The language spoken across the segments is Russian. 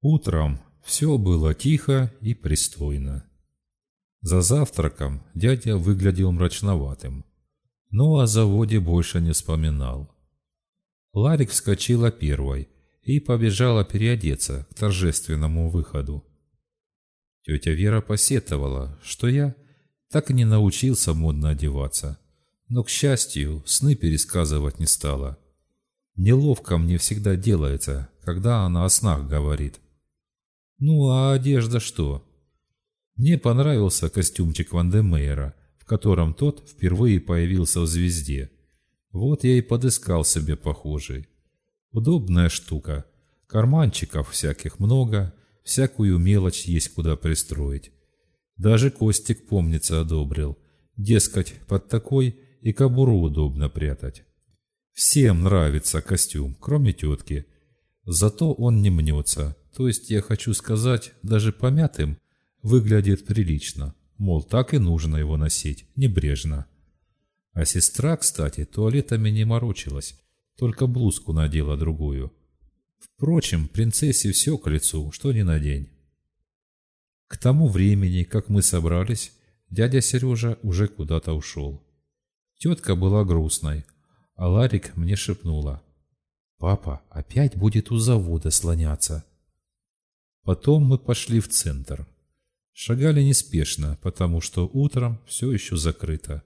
Утром все было тихо и пристойно. За завтраком дядя выглядел мрачноватым, но о заводе больше не вспоминал. Ларик вскочила первой и побежала переодеться к торжественному выходу. Тетя Вера посетовала, что я так и не научился модно одеваться, но, к счастью, сны пересказывать не стала. Неловко мне всегда делается, когда она о снах говорит. Ну, а одежда что? Мне понравился костюмчик Ван де Мейера, в котором тот впервые появился в «Звезде». Вот я и подыскал себе похожий. Удобная штука. Карманчиков всяких много, всякую мелочь есть куда пристроить. Даже Костик, помнится, одобрил. Дескать, под такой и кобуру удобно прятать. Всем нравится костюм, кроме тетки. Зато он не мнется, то есть я хочу сказать, даже помятым выглядит прилично. Мол, так и нужно его носить, небрежно. А сестра, кстати, туалетами не морочилась, только блузку надела другую. Впрочем, принцессе все к лицу, что ни на день. К тому времени, как мы собрались, дядя Сережа уже куда-то ушел. Тетка была грустной, а Ларик мне шепнула. «Папа опять будет у завода слоняться». Потом мы пошли в центр. Шагали неспешно, потому что утром все еще закрыто.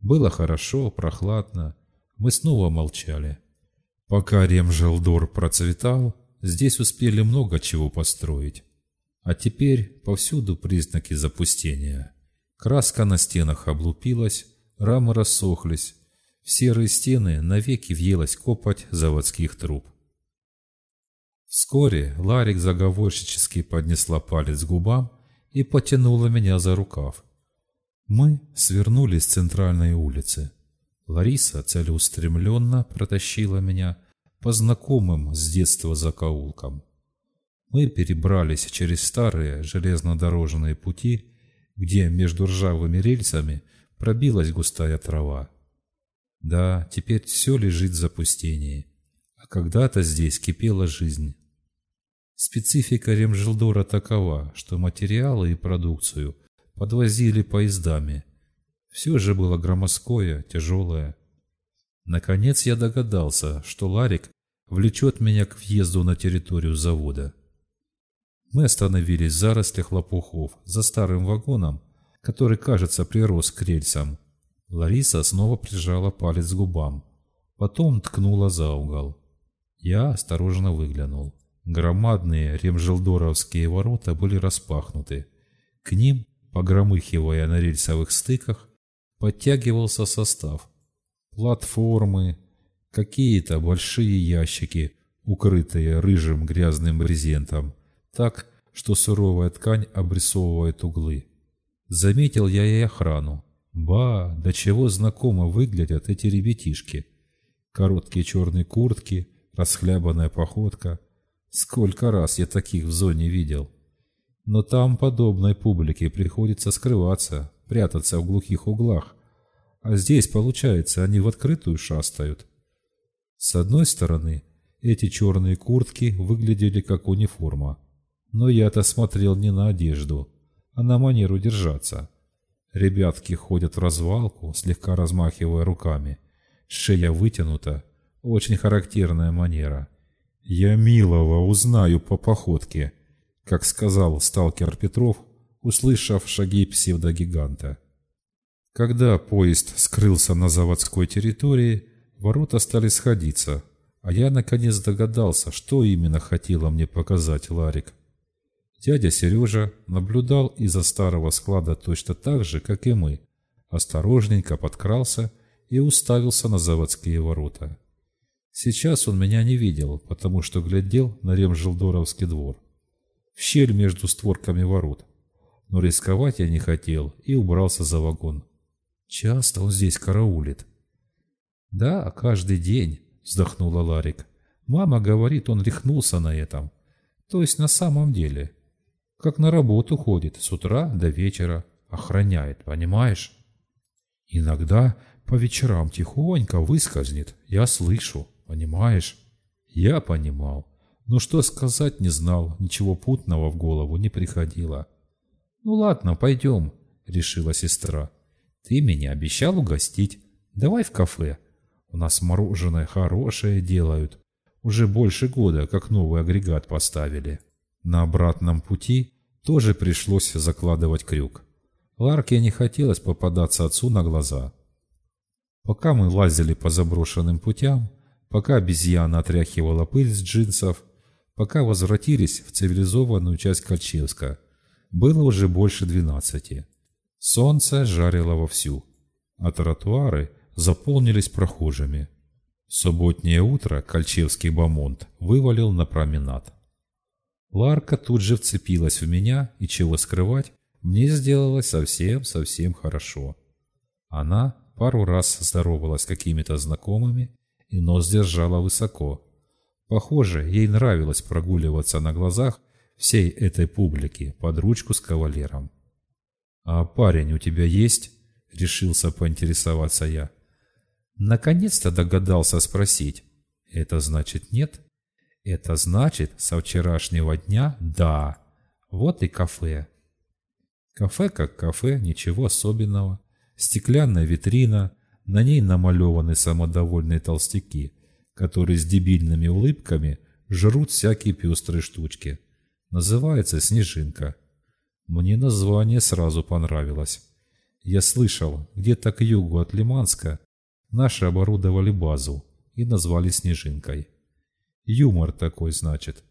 Было хорошо, прохладно. Мы снова молчали. Пока Ремжелдор процветал, здесь успели много чего построить. А теперь повсюду признаки запустения. Краска на стенах облупилась, рамы рассохлись, в серые стены навеки въелась копоть заводских труб. Вскоре Ларик заговорщически поднесла палец к губам и потянула меня за рукав. Мы свернули с центральной улицы. Лариса целеустремленно протащила меня по знакомым с детства закоулкам. Мы перебрались через старые железнодорожные пути, где между ржавыми рельсами пробилась густая трава. Да, теперь все лежит в запустении. А когда-то здесь кипела жизнь. Специфика Ремжилдора такова, что материалы и продукцию подвозили поездами. Все же было громоздкое, тяжелое. Наконец я догадался, что Ларик влечет меня к въезду на территорию завода. Мы остановились в зарослях лопухов за старым вагоном, который, кажется, прирос к рельсам. Лариса снова прижала палец к губам. Потом ткнула за угол. Я осторожно выглянул. Громадные ремжелдоровские ворота были распахнуты. К ним, погромыхивая на рельсовых стыках, подтягивался состав. Платформы, какие-то большие ящики, укрытые рыжим грязным брезентом, так, что суровая ткань обрисовывает углы. Заметил я и охрану. Ба, до чего знакомо выглядят эти ребятишки. Короткие черные куртки, расхлябанная походка. Сколько раз я таких в зоне видел. Но там подобной публике приходится скрываться, прятаться в глухих углах. А здесь, получается, они в открытую шастают. С одной стороны, эти черные куртки выглядели как униформа. Но я-то смотрел не на одежду, а на манеру держаться. Ребятки ходят в развалку, слегка размахивая руками. Шея вытянута. Очень характерная манера. «Я милого узнаю по походке», как сказал сталкер Петров, услышав шаги псевдогиганта. Когда поезд скрылся на заводской территории, ворота стали сходиться, а я наконец догадался, что именно хотела мне показать Ларик. Дядя Сережа наблюдал из-за старого склада точно так же, как и мы. Осторожненько подкрался и уставился на заводские ворота. Сейчас он меня не видел, потому что глядел на Ремжилдоровский двор. В щель между створками ворот. Но рисковать я не хотел и убрался за вагон. Часто он здесь караулит. «Да, каждый день», — вздохнула Ларик. «Мама говорит, он рехнулся на этом. То есть на самом деле как на работу ходит с утра до вечера, охраняет, понимаешь? Иногда по вечерам тихонько выскользнет, я слышу, понимаешь? Я понимал, Но что сказать не знал, ничего путного в голову не приходило. «Ну ладно, пойдем», — решила сестра. «Ты меня обещал угостить. Давай в кафе. У нас мороженое хорошее делают. Уже больше года, как новый агрегат поставили». На обратном пути тоже пришлось закладывать крюк. Ларке не хотелось попадаться отцу на глаза. Пока мы лазили по заброшенным путям, пока обезьяна отряхивала пыль с джинсов, пока возвратились в цивилизованную часть Кольчевска, было уже больше двенадцати. Солнце жарило вовсю, а тротуары заполнились прохожими. субботнее утро Кольчевский бомонд вывалил на променад. Ларка тут же вцепилась в меня, и чего скрывать, мне сделалось совсем-совсем хорошо. Она пару раз здоровалась с какими-то знакомыми и нос держала высоко. Похоже, ей нравилось прогуливаться на глазах всей этой публики под ручку с кавалером. «А парень у тебя есть?» — решился поинтересоваться я. Наконец-то догадался спросить. «Это значит нет?» «Это значит, со вчерашнего дня – да. Вот и кафе». Кафе как кафе, ничего особенного. Стеклянная витрина, на ней намалеваны самодовольные толстяки, которые с дебильными улыбками жрут всякие пестрые штучки. Называется «Снежинка». Мне название сразу понравилось. Я слышал, где-то к югу от Лиманска наши оборудовали базу и назвали «Снежинкой». Юмор такой, значит.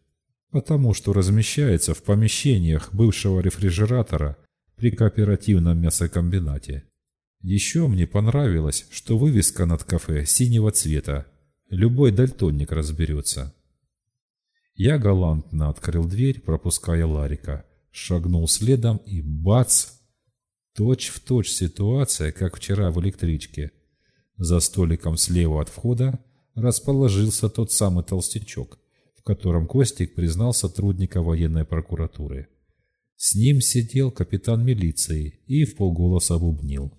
Потому что размещается в помещениях бывшего рефрижератора при кооперативном мясокомбинате. Еще мне понравилось, что вывеска над кафе синего цвета. Любой дальтонник разберется. Я галантно открыл дверь, пропуская Ларика, шагнул следом и бац! Точь в точь ситуация, как вчера в электричке. За столиком слева от входа расположился тот самый толстячок, в котором Костик признал сотрудника военной прокуратуры. С ним сидел капитан милиции и в полголоса бубнил.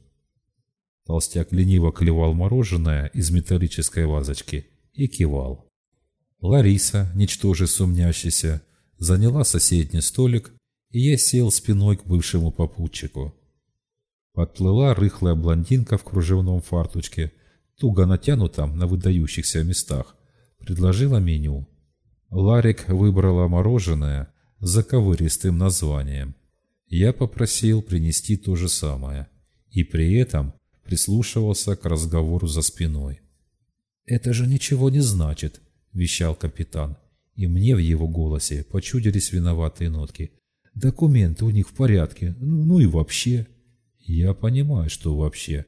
Толстяк лениво клевал мороженое из металлической вазочки и кивал. Лариса, ничтоже сумнящаяся, заняла соседний столик, и я сел спиной к бывшему попутчику. Подплыла рыхлая блондинка в кружевном фартучке, туго натянутом на выдающихся местах, предложила меню. Ларик выбрала мороженое, заковыристым названием. Я попросил принести то же самое и при этом прислушивался к разговору за спиной. «Это же ничего не значит», – вещал капитан, и мне в его голосе почудились виноватые нотки. «Документы у них в порядке, ну и вообще». «Я понимаю, что вообще.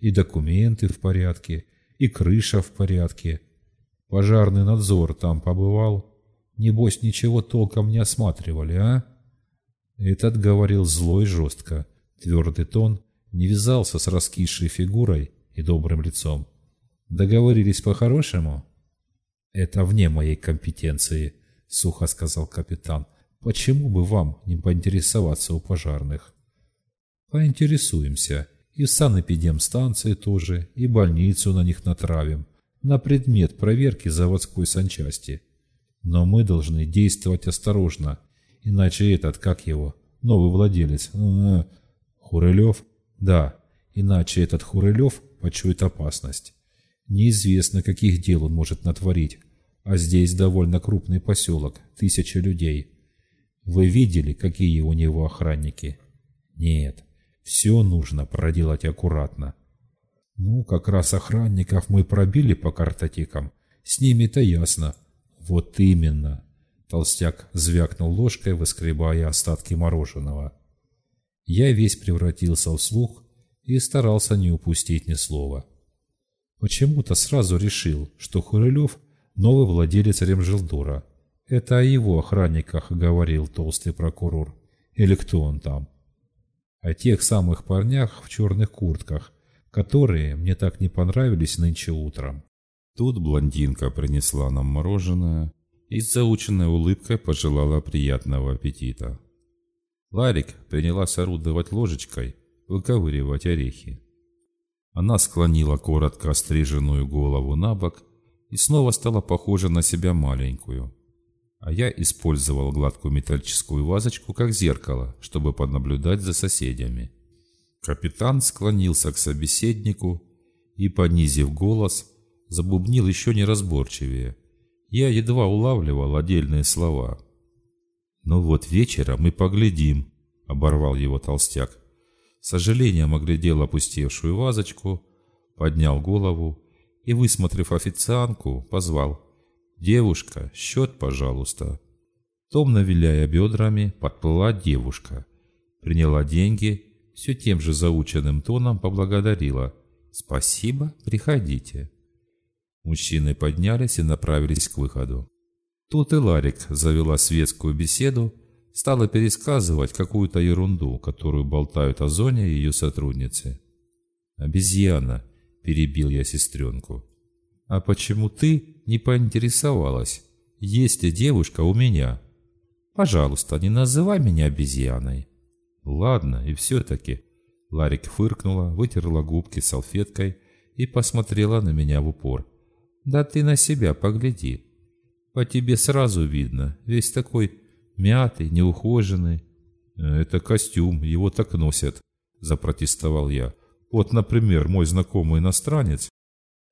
И документы в порядке, и крыша в порядке. Пожарный надзор там побывал, Небось, ничего толком не осматривали, а? Этот говорил зло и жестко. Твердый тон не вязался с раскисшей фигурой и добрым лицом. Договорились по-хорошему? Это вне моей компетенции, сухо сказал капитан. Почему бы вам не поинтересоваться у пожарных? Поинтересуемся. И санэпидемстанции тоже, и больницу на них натравим. На предмет проверки заводской санчасти. Но мы должны действовать осторожно, иначе этот, как его, новый владелец, э, Хурылев? Да, иначе этот Хурылев почует опасность. Неизвестно, каких дел он может натворить, а здесь довольно крупный поселок, тысяча людей. Вы видели, какие у него охранники? Нет, все нужно проделать аккуратно. Ну, как раз охранников мы пробили по картотекам, с ними-то ясно, «Вот именно!» Толстяк звякнул ложкой, выскребая остатки мороженого. Я весь превратился в слух и старался не упустить ни слова. Почему-то сразу решил, что Хурылев – новый владелец Ремжилдора. Это о его охранниках говорил толстый прокурор. Или кто он там? О тех самых парнях в черных куртках, которые мне так не понравились нынче утром. Тут блондинка принесла нам мороженое и с заученной улыбкой пожелала приятного аппетита. Ларик принялась орудовать ложечкой, выковыривать орехи. Она склонила коротко стриженную голову на бок и снова стала похожа на себя маленькую. А я использовал гладкую металлическую вазочку как зеркало, чтобы понаблюдать за соседями. Капитан склонился к собеседнику и, понизив голос, забубнил еще неразборчивее. Я едва улавливал отдельные слова. «Ну вот вечером мы поглядим», — оборвал его толстяк. С сожалением оглядел опустевшую вазочку, поднял голову и, высмотрев официантку, позвал «Девушка, счет, пожалуйста». Томно виляя бедрами, подплыла девушка. Приняла деньги, все тем же заученным тоном поблагодарила. «Спасибо, приходите». Мужчины поднялись и направились к выходу. Тут и Ларик завела светскую беседу, стала пересказывать какую-то ерунду, которую болтают о зоне ее сотрудницы. «Обезьяна», — перебил я сестренку. «А почему ты не поинтересовалась, есть ли девушка у меня?» «Пожалуйста, не называй меня обезьяной». «Ладно, и все-таки». Ларик фыркнула, вытерла губки салфеткой и посмотрела на меня в упор. «Да ты на себя погляди. По тебе сразу видно, весь такой мятый, неухоженный». «Это костюм, его так носят», – запротестовал я. «Вот, например, мой знакомый иностранец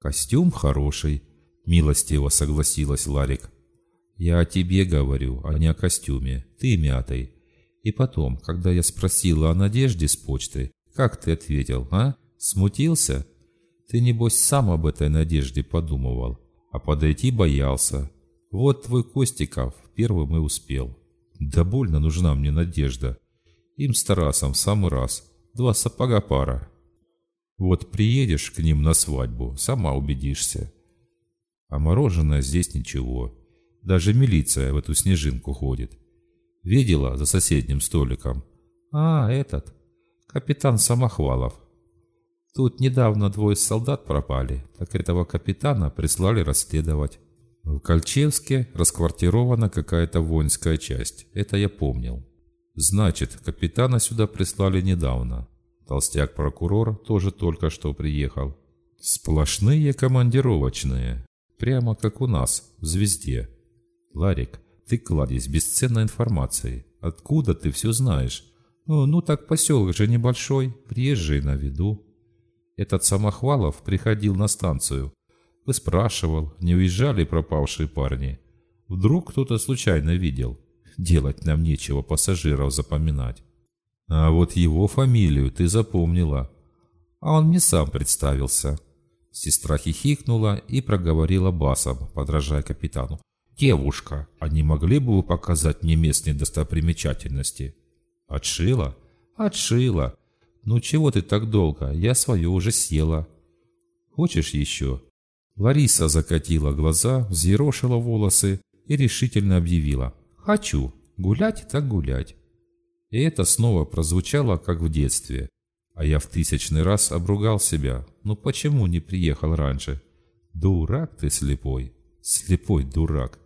«Костюм хороший», — милостиво согласилась Ларик. «Я о тебе говорю, а не о костюме. Ты мятый. И потом, когда я спросила о Надежде с почты, как ты ответил, а? Смутился? Ты, небось, сам об этой Надежде подумывал, а подойти боялся. Вот твой Костиков первым и успел. Да больно нужна мне Надежда. Им с Тарасом в самый раз. Два сапога пара. Вот приедешь к ним на свадьбу, сама убедишься. А мороженое здесь ничего. Даже милиция в эту снежинку ходит. Видела за соседним столиком? А, этот. Капитан Самохвалов. Тут недавно двое солдат пропали, так этого капитана прислали расследовать. В Кольчевске расквартирована какая-то воинская часть, это я помнил. Значит, капитана сюда прислали недавно. Толстяк-прокурор тоже только что приехал. Сплошные командировочные. Прямо как у нас, в «Звезде». Ларик, ты кладезь бесценной информации. Откуда ты все знаешь? Ну, ну так поселок же небольшой, приезжий на виду. Этот Самохвалов приходил на станцию. Выспрашивал, не уезжали пропавшие парни. Вдруг кто-то случайно видел. Делать нам нечего пассажиров запоминать. А вот его фамилию ты запомнила. А он мне сам представился. Сестра хихикнула и проговорила басом, подражая капитану. «Девушка, а не могли бы вы показать мне местные достопримечательности?» «Отшила?» «Отшила. Ну чего ты так долго? Я свое уже съела». «Хочешь еще?» Лариса закатила глаза, взъерошила волосы и решительно объявила. «Хочу. Гулять так гулять». И это снова прозвучало, как в детстве. А я в тысячный раз обругал себя. Ну почему не приехал раньше? Дурак ты слепой. Слепой дурак.